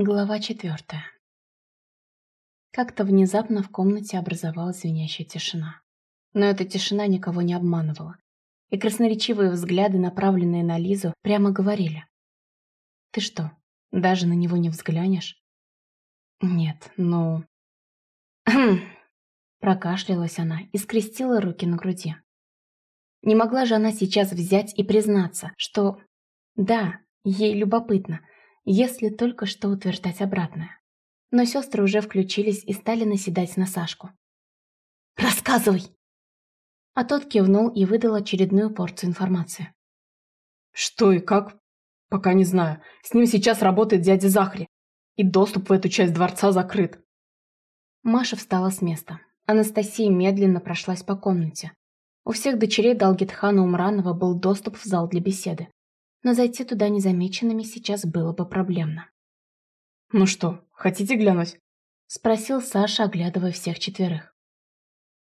Глава четвертая. Как-то внезапно в комнате образовалась звенящая тишина. Но эта тишина никого не обманывала. И красноречивые взгляды, направленные на Лизу, прямо говорили. «Ты что, даже на него не взглянешь?» «Нет, ну...» Прокашлялась она и скрестила руки на груди. Не могла же она сейчас взять и признаться, что... Да, ей любопытно, если только что утверждать обратное. Но сестры уже включились и стали наседать на Сашку. «Рассказывай!» А тот кивнул и выдал очередную порцию информации. «Что и как? Пока не знаю. С ним сейчас работает дядя Захри, и доступ в эту часть дворца закрыт». Маша встала с места. Анастасия медленно прошлась по комнате. У всех дочерей Далгитхана Умранова был доступ в зал для беседы но зайти туда незамеченными сейчас было бы проблемно. «Ну что, хотите глянуть?» – спросил Саша, оглядывая всех четверых.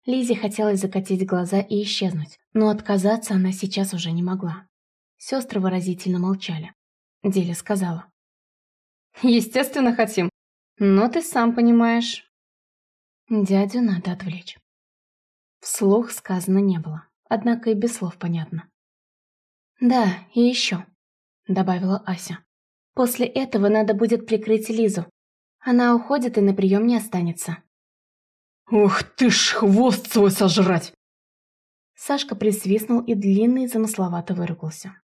Лизе хотелось закатить глаза и исчезнуть, но отказаться она сейчас уже не могла. Сестры выразительно молчали. Деля сказала. «Естественно, хотим. Но ты сам понимаешь». Дядю надо отвлечь. Вслух сказано не было, однако и без слов понятно. «Да, и еще», — добавила Ася. «После этого надо будет прикрыть Лизу. Она уходит и на прием не останется». «Ух ты ж, хвост свой сожрать!» Сашка присвистнул и длинный замысловато выругался.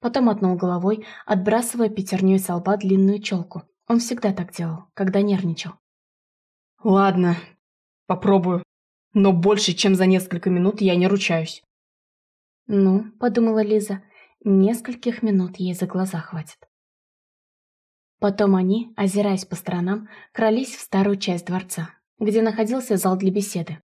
Потом отнул головой, отбрасывая пятерней со лба длинную челку. Он всегда так делал, когда нервничал. «Ладно, попробую. Но больше, чем за несколько минут я не ручаюсь». «Ну», — подумала Лиза, Нескольких минут ей за глаза хватит. Потом они, озираясь по сторонам, крались в старую часть дворца, где находился зал для беседы.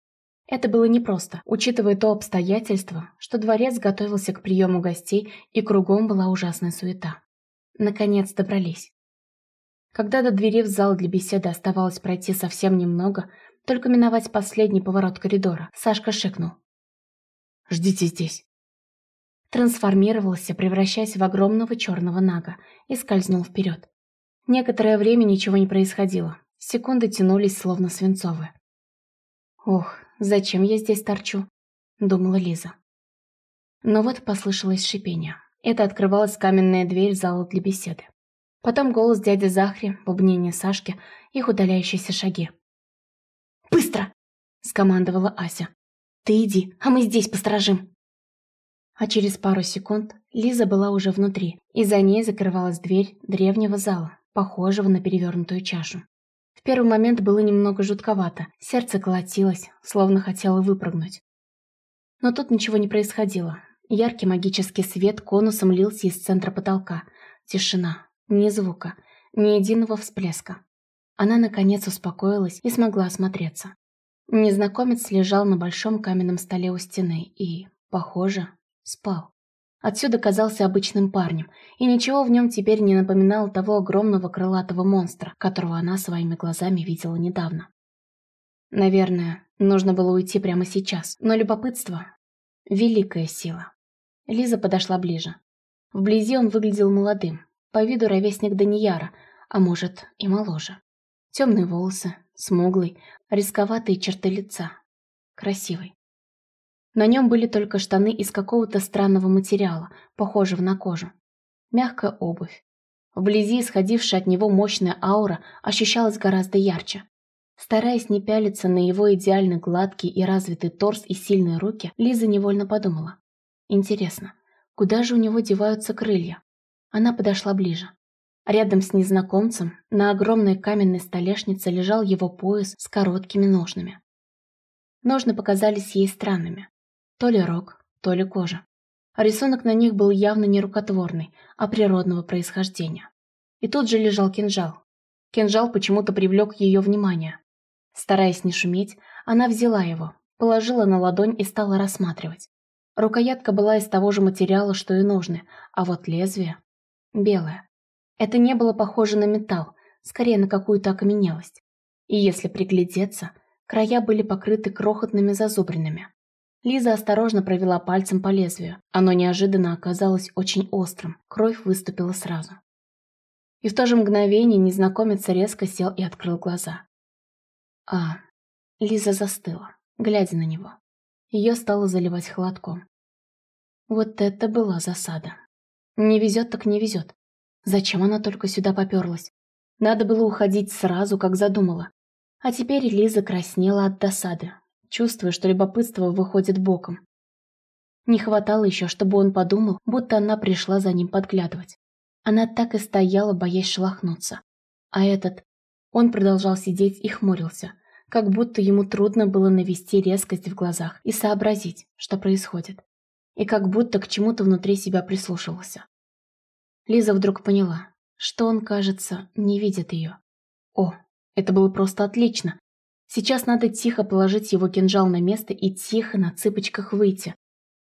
Это было непросто, учитывая то обстоятельство, что дворец готовился к приему гостей и кругом была ужасная суета. Наконец добрались. Когда до двери в зал для беседы оставалось пройти совсем немного, только миновать последний поворот коридора, Сашка шикнул. «Ждите здесь» трансформировался, превращаясь в огромного черного нага, и скользнул вперед. Некоторое время ничего не происходило. Секунды тянулись, словно свинцовые. «Ох, зачем я здесь торчу?» – думала Лиза. Но вот послышалось шипение. Это открывалась каменная дверь зала для беседы. Потом голос дяди Захри, бубнение Сашки, их удаляющиеся шаги. «Быстро!» – скомандовала Ася. «Ты иди, а мы здесь посторожим!» А через пару секунд Лиза была уже внутри, и за ней закрывалась дверь древнего зала, похожего на перевернутую чашу. В первый момент было немного жутковато, сердце колотилось, словно хотело выпрыгнуть. Но тут ничего не происходило. Яркий магический свет конусом лился из центра потолка. Тишина, ни звука, ни единого всплеска. Она, наконец, успокоилась и смогла осмотреться. Незнакомец лежал на большом каменном столе у стены и, похоже, Спал. Отсюда казался обычным парнем, и ничего в нем теперь не напоминало того огромного крылатого монстра, которого она своими глазами видела недавно. Наверное, нужно было уйти прямо сейчас, но любопытство – великая сила. Лиза подошла ближе. Вблизи он выглядел молодым, по виду ровесник Данияра, а может и моложе. Темные волосы, смуглый, рисковатые черты лица. Красивый. На нем были только штаны из какого-то странного материала, похожего на кожу. Мягкая обувь. Вблизи исходившая от него мощная аура ощущалась гораздо ярче. Стараясь не пялиться на его идеально гладкий и развитый торс и сильные руки, Лиза невольно подумала. Интересно, куда же у него деваются крылья? Она подошла ближе. Рядом с незнакомцем на огромной каменной столешнице лежал его пояс с короткими ножнами. Ножны показались ей странными. То ли рог, то ли кожа. Рисунок на них был явно не рукотворный, а природного происхождения. И тут же лежал кинжал. Кинжал почему-то привлек ее внимание. Стараясь не шуметь, она взяла его, положила на ладонь и стала рассматривать. Рукоятка была из того же материала, что и ножны, а вот лезвие – белое. Это не было похоже на металл, скорее на какую-то окаменелость. И если приглядеться, края были покрыты крохотными зазубринами. Лиза осторожно провела пальцем по лезвию. Оно неожиданно оказалось очень острым, кровь выступила сразу. И в то же мгновение незнакомец резко сел и открыл глаза. А, Лиза застыла, глядя на него. Ее стало заливать холодком. Вот это была засада. Не везет так не везет. Зачем она только сюда поперлась? Надо было уходить сразу, как задумала. А теперь Лиза краснела от досады, чувствуя, что любопытство выходит боком. Не хватало еще, чтобы он подумал, будто она пришла за ним подглядывать. Она так и стояла, боясь шелохнуться. А этот... Он продолжал сидеть и хмурился, как будто ему трудно было навести резкость в глазах и сообразить, что происходит. И как будто к чему-то внутри себя прислушивался. Лиза вдруг поняла, что он, кажется, не видит ее. О, это было просто отлично. Сейчас надо тихо положить его кинжал на место и тихо на цыпочках выйти,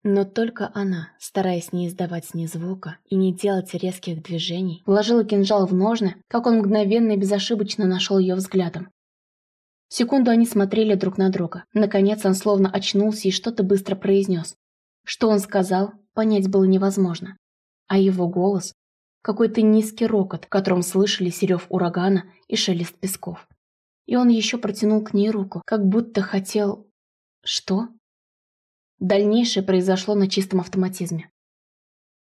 но только она, стараясь не издавать ни звука и не делать резких движений, вложила кинжал в ножны, как он мгновенно и безошибочно нашел ее взглядом. Секунду они смотрели друг на друга. Наконец он словно очнулся и что-то быстро произнес. Что он сказал, понять было невозможно. А его голос – какой-то низкий рокот, в котором слышали серев урагана и шелест песков. И он еще протянул к ней руку, как будто хотел... Что? Дальнейшее произошло на чистом автоматизме.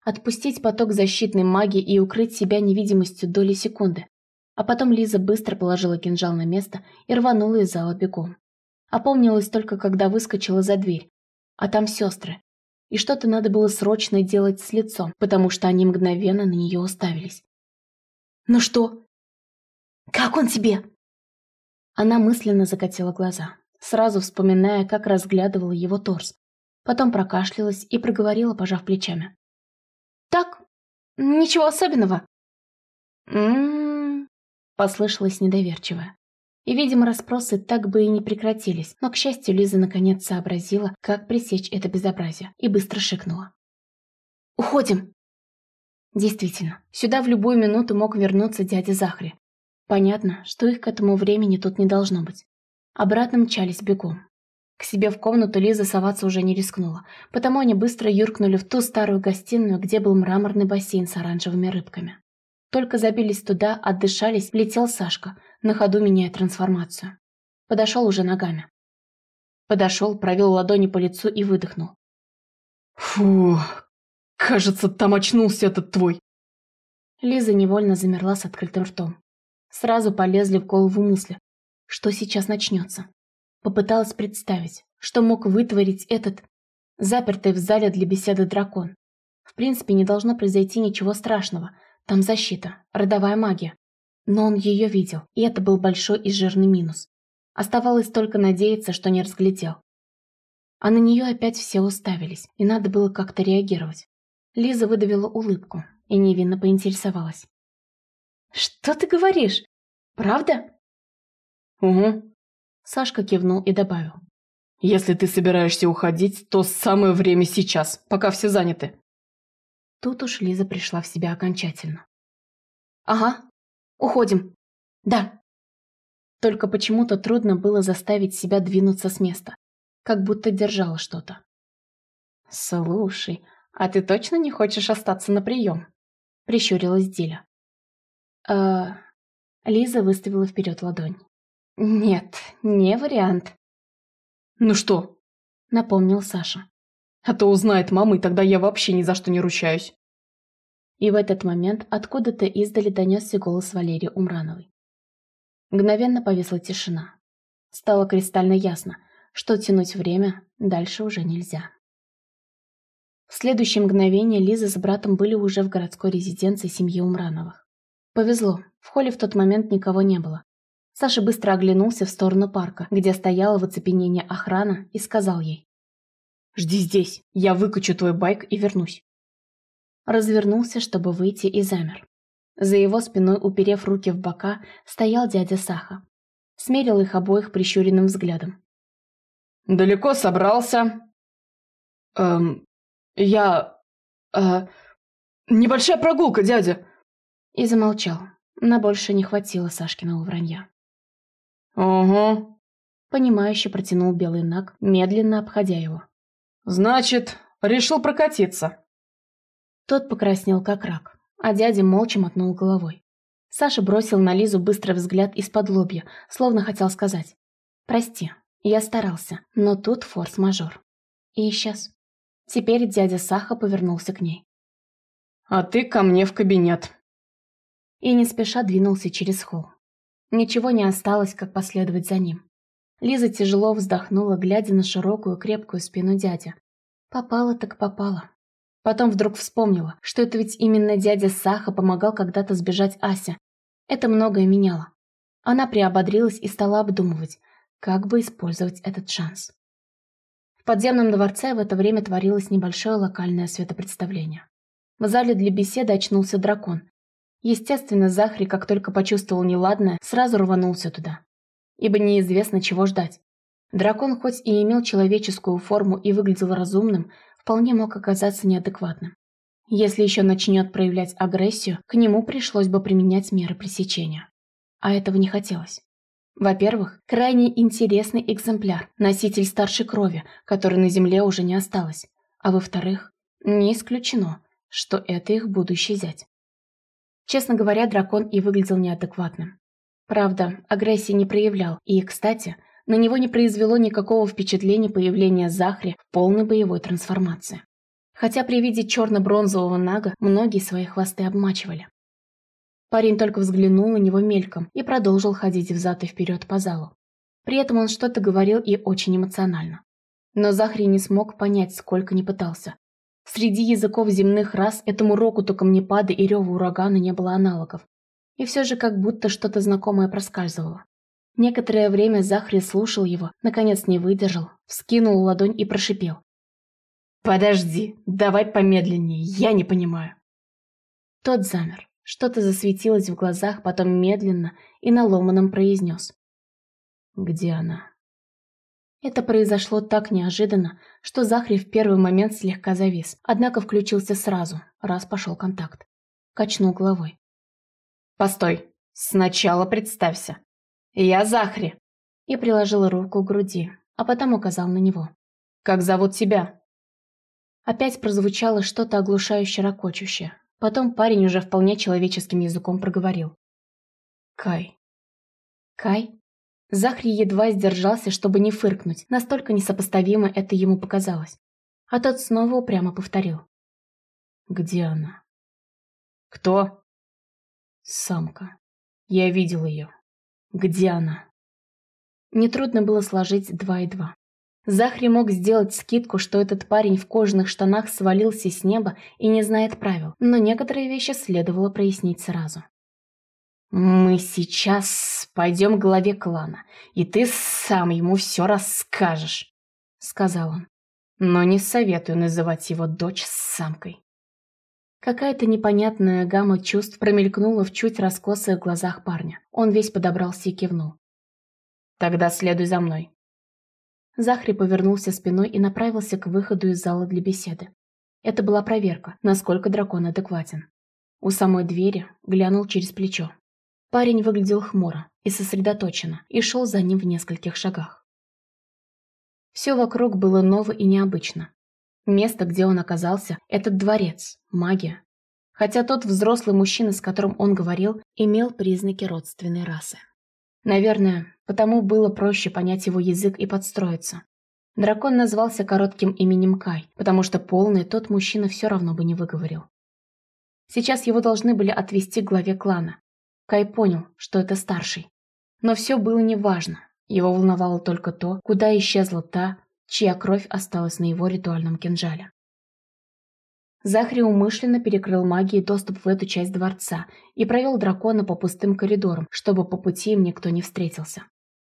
Отпустить поток защитной магии и укрыть себя невидимостью доли секунды. А потом Лиза быстро положила кинжал на место и рванула из зала бегом. Опомнилась только, когда выскочила за дверь. А там сестры. И что-то надо было срочно делать с лицом, потому что они мгновенно на нее уставились. «Ну что? Как он тебе?» Она мысленно закатила глаза, сразу вспоминая, как разглядывала его торс, Потом прокашлялась и проговорила, пожав плечами. «Так, ничего особенного». «М-м-м», послышалось недоверчиво. И, видимо, расспросы так бы и не прекратились, но, к счастью, Лиза наконец сообразила, как пресечь это безобразие, и быстро шикнула. «Уходим!» Действительно, сюда в любую минуту мог вернуться дядя Захри. Понятно, что их к этому времени тут не должно быть. Обратно мчались бегом. К себе в комнату Лиза соваться уже не рискнула, потому они быстро юркнули в ту старую гостиную, где был мраморный бассейн с оранжевыми рыбками. Только забились туда, отдышались, летел Сашка, на ходу меняя трансформацию. Подошел уже ногами. Подошел, провел ладони по лицу и выдохнул. «Фу, кажется, там очнулся этот твой». Лиза невольно замерла с открытым ртом. Сразу полезли в голову мысли, что сейчас начнется. Попыталась представить, что мог вытворить этот запертый в зале для беседы дракон. В принципе, не должно произойти ничего страшного. Там защита, родовая магия. Но он ее видел, и это был большой и жирный минус. Оставалось только надеяться, что не разглядел. А на нее опять все уставились, и надо было как-то реагировать. Лиза выдавила улыбку и невинно поинтересовалась. «Что ты говоришь? Правда?» «Угу», Сашка кивнул и добавил. «Если ты собираешься уходить, то самое время сейчас, пока все заняты». Тут уж Лиза пришла в себя окончательно. «Ага, уходим. Да». Только почему-то трудно было заставить себя двинуться с места, как будто держала что-то. «Слушай, а ты точно не хочешь остаться на прием?» – прищурилась Диля. «Э...» Лиза выставила вперед ладонь. «Нет, не вариант». «Ну что?» — напомнил Саша. «А то узнает мама, и тогда я вообще ни за что не ручаюсь». И в этот момент откуда-то издали донесся голос Валерии Умрановой. Мгновенно повисла тишина. Стало кристально ясно, что тянуть время дальше уже нельзя. В следующее мгновение Лиза с братом были уже в городской резиденции семьи Умрановых. Повезло, в холле в тот момент никого не было, Саша быстро оглянулся в сторону парка, где стояла в оцепенении охрана, и сказал ей. «Жди здесь, я выкачу твой байк и вернусь». Развернулся, чтобы выйти, и замер. За его спиной, уперев руки в бока, стоял дядя Саха. Смерил их обоих прищуренным взглядом. «Далеко собрался?» «Эм, я... Э, небольшая прогулка, дядя!» И замолчал. На больше не хватило Сашкиного вранья. «Угу», — понимающе протянул белый наг, медленно обходя его. «Значит, решил прокатиться». Тот покраснел как рак, а дядя молча мотнул головой. Саша бросил на Лизу быстрый взгляд из-под лобья, словно хотел сказать «Прости, я старался, но тут форс-мажор». И исчез. Теперь дядя Саха повернулся к ней. «А ты ко мне в кабинет». И не спеша двинулся через холл. Ничего не осталось, как последовать за ним. Лиза тяжело вздохнула, глядя на широкую крепкую спину дяди. Попала так попала. Потом вдруг вспомнила, что это ведь именно дядя Саха помогал когда-то сбежать Ася. Это многое меняло. Она приободрилась и стала обдумывать, как бы использовать этот шанс. В подземном дворце в это время творилось небольшое локальное светопредставление. В зале для беседы очнулся дракон. Естественно, Захри, как только почувствовал неладное, сразу рванулся туда. Ибо неизвестно, чего ждать. Дракон хоть и имел человеческую форму и выглядел разумным, вполне мог оказаться неадекватным. Если еще начнет проявлять агрессию, к нему пришлось бы применять меры пресечения. А этого не хотелось. Во-первых, крайне интересный экземпляр, носитель старшей крови, который на Земле уже не осталось. А во-вторых, не исключено, что это их будущий зять. Честно говоря, дракон и выглядел неадекватным. Правда, агрессии не проявлял, и, кстати, на него не произвело никакого впечатления появления Захри в полной боевой трансформации. Хотя при виде черно-бронзового нага многие свои хвосты обмачивали. Парень только взглянул на него мельком и продолжил ходить взад и вперед по залу. При этом он что-то говорил и очень эмоционально. Но Захри не смог понять, сколько не пытался. Среди языков земных рас этому рокоту камнепада и реву урагана не было аналогов. И все же как будто что-то знакомое проскальзывало. Некоторое время Захри слушал его, наконец не выдержал, вскинул ладонь и прошипел. «Подожди, давай помедленнее, я не понимаю». Тот замер. Что-то засветилось в глазах, потом медленно и на ломаном произнес. «Где она?» Это произошло так неожиданно, что Захри в первый момент слегка завис, однако включился сразу, раз пошел контакт. Качнул головой. «Постой, сначала представься. Я Захри!» И приложил руку к груди, а потом указал на него. «Как зовут тебя?» Опять прозвучало что-то оглушающе ракочущее, Потом парень уже вполне человеческим языком проговорил. «Кай». «Кай?» Захри едва сдержался, чтобы не фыркнуть, настолько несопоставимо это ему показалось. А тот снова упрямо повторил. «Где она?» «Кто?» «Самка. Я видел ее. Где она?» Нетрудно было сложить два и два. Захри мог сделать скидку, что этот парень в кожаных штанах свалился с неба и не знает правил, но некоторые вещи следовало прояснить сразу. «Мы сейчас пойдем к главе клана, и ты сам ему все расскажешь», — сказал он. «Но не советую называть его дочь самкой». Какая-то непонятная гамма чувств промелькнула в чуть раскосых глазах парня. Он весь подобрался и кивнул. «Тогда следуй за мной». Захри повернулся спиной и направился к выходу из зала для беседы. Это была проверка, насколько дракон адекватен. У самой двери глянул через плечо. Парень выглядел хмуро и сосредоточенно и шел за ним в нескольких шагах. Все вокруг было ново и необычно. Место, где он оказался, этот дворец, магия. Хотя тот взрослый мужчина, с которым он говорил, имел признаки родственной расы. Наверное, потому было проще понять его язык и подстроиться. Дракон назвался коротким именем Кай, потому что полный тот мужчина все равно бы не выговорил. Сейчас его должны были отвести к главе клана. Кай понял, что это старший. Но все было неважно. Его волновало только то, куда исчезла та, чья кровь осталась на его ритуальном кинжале. Захри умышленно перекрыл магией доступ в эту часть дворца и провел дракона по пустым коридорам, чтобы по пути им никто не встретился.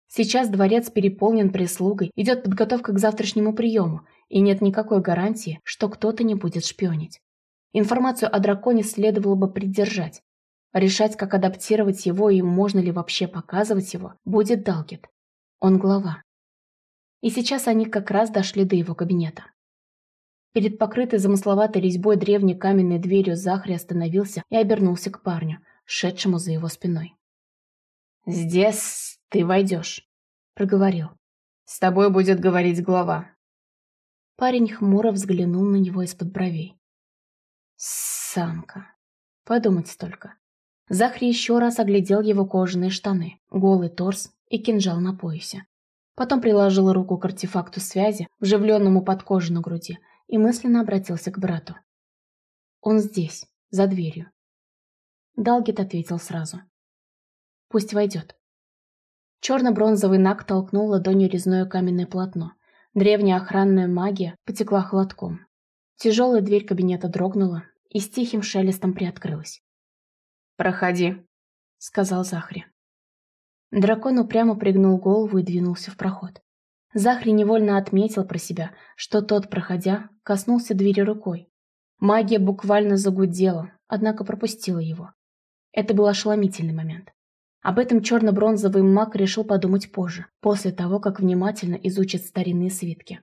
Сейчас дворец переполнен прислугой, идет подготовка к завтрашнему приему, и нет никакой гарантии, что кто-то не будет шпионить. Информацию о драконе следовало бы придержать. Решать, как адаптировать его и можно ли вообще показывать его, будет Далгет. Он глава. И сейчас они как раз дошли до его кабинета. Перед покрытой замысловатой резьбой древней каменной дверью Захри остановился и обернулся к парню, шедшему за его спиной. «Здесь ты войдешь», — проговорил. «С тобой будет говорить глава». Парень хмуро взглянул на него из-под бровей. «Самка. Подумать только. Захри еще раз оглядел его кожаные штаны, голый торс и кинжал на поясе. Потом приложил руку к артефакту связи, вживленному под кожу на груди, и мысленно обратился к брату. «Он здесь, за дверью». Далгет ответил сразу. «Пусть войдет». Черно-бронзовый наг толкнул ладонью резное каменное полотно. Древняя охранная магия потекла холодком. Тяжелая дверь кабинета дрогнула и с тихим шелестом приоткрылась. «Проходи», — сказал Захри. Дракон упрямо пригнул голову и двинулся в проход. Захри невольно отметил про себя, что тот, проходя, коснулся двери рукой. Магия буквально загудела, однако пропустила его. Это был ошеломительный момент. Об этом черно-бронзовый маг решил подумать позже, после того, как внимательно изучит старинные свитки.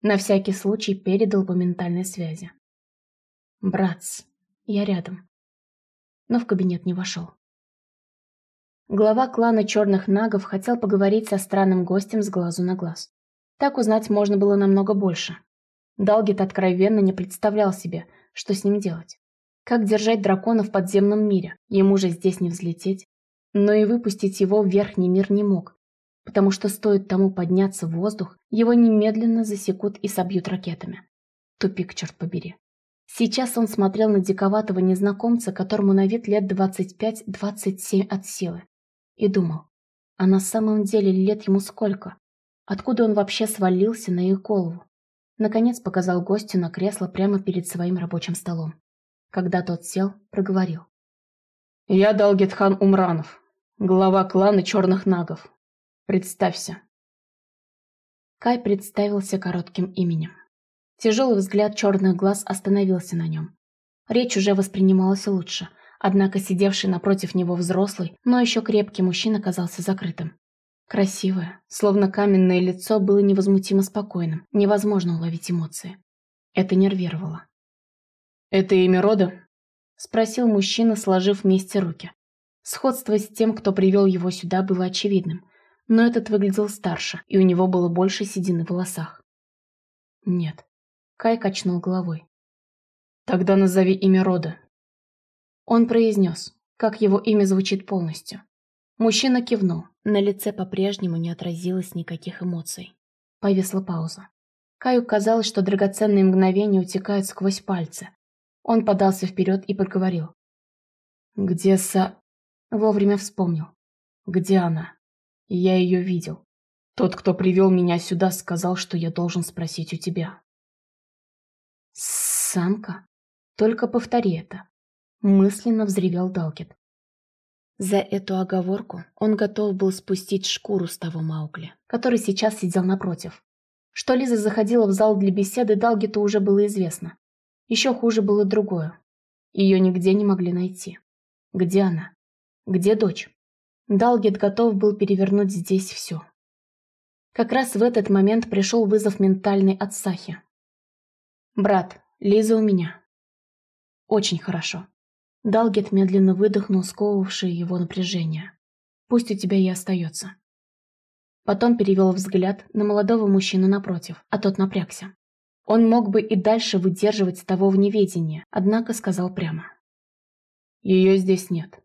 На всякий случай передал по ментальной связи. «Братц, я рядом». Но в кабинет не вошел. Глава клана черных нагов хотел поговорить со странным гостем с глазу на глаз. Так узнать можно было намного больше. Далгет откровенно не представлял себе, что с ним делать. Как держать дракона в подземном мире, ему же здесь не взлететь. Но и выпустить его в верхний мир не мог, потому что стоит тому подняться в воздух, его немедленно засекут и собьют ракетами. Тупик, черт побери. Сейчас он смотрел на диковатого незнакомца, которому на вид лет 25-27 от силы и думал, а на самом деле лет ему сколько? Откуда он вообще свалился на их голову? Наконец показал гостю на кресло прямо перед своим рабочим столом. Когда тот сел, проговорил. «Я Далгетхан Умранов, глава клана Черных Нагов. Представься». Кай представился коротким именем. Тяжелый взгляд черных глаз остановился на нем. Речь уже воспринималась лучше – Однако сидевший напротив него взрослый, но еще крепкий мужчина казался закрытым. Красивое, словно каменное лицо было невозмутимо спокойным, невозможно уловить эмоции. Это нервировало. «Это имя рода?» – спросил мужчина, сложив вместе руки. Сходство с тем, кто привел его сюда, было очевидным, но этот выглядел старше, и у него было больше седины в волосах. «Нет», – Кай качнул головой. «Тогда назови имя рода», он произнес, как его имя звучит полностью. Мужчина кивнул, на лице по-прежнему не отразилось никаких эмоций. Повисла пауза. Каю казалось, что драгоценные мгновения утекают сквозь пальцы. Он подался вперед и проговорил. «Где Са...» Вовремя вспомнил. «Где она?» «Я ее видел. Тот, кто привел меня сюда, сказал, что я должен спросить у тебя». «Самка? Только повтори это мысленно взревел Далкет. За эту оговорку он готов был спустить шкуру с того Маугли, который сейчас сидел напротив. Что Лиза заходила в зал для беседы, Далгету уже было известно. Еще хуже было другое. Ее нигде не могли найти. Где она? Где дочь? Далгет готов был перевернуть здесь все. Как раз в этот момент пришел вызов ментальный от Сахи. «Брат, Лиза у меня». «Очень хорошо. Далгет медленно выдохнул сковывавшее его напряжение. «Пусть у тебя и остается». Потом перевел взгляд на молодого мужчину напротив, а тот напрягся. Он мог бы и дальше выдерживать того в неведении, однако сказал прямо. «Ее здесь нет.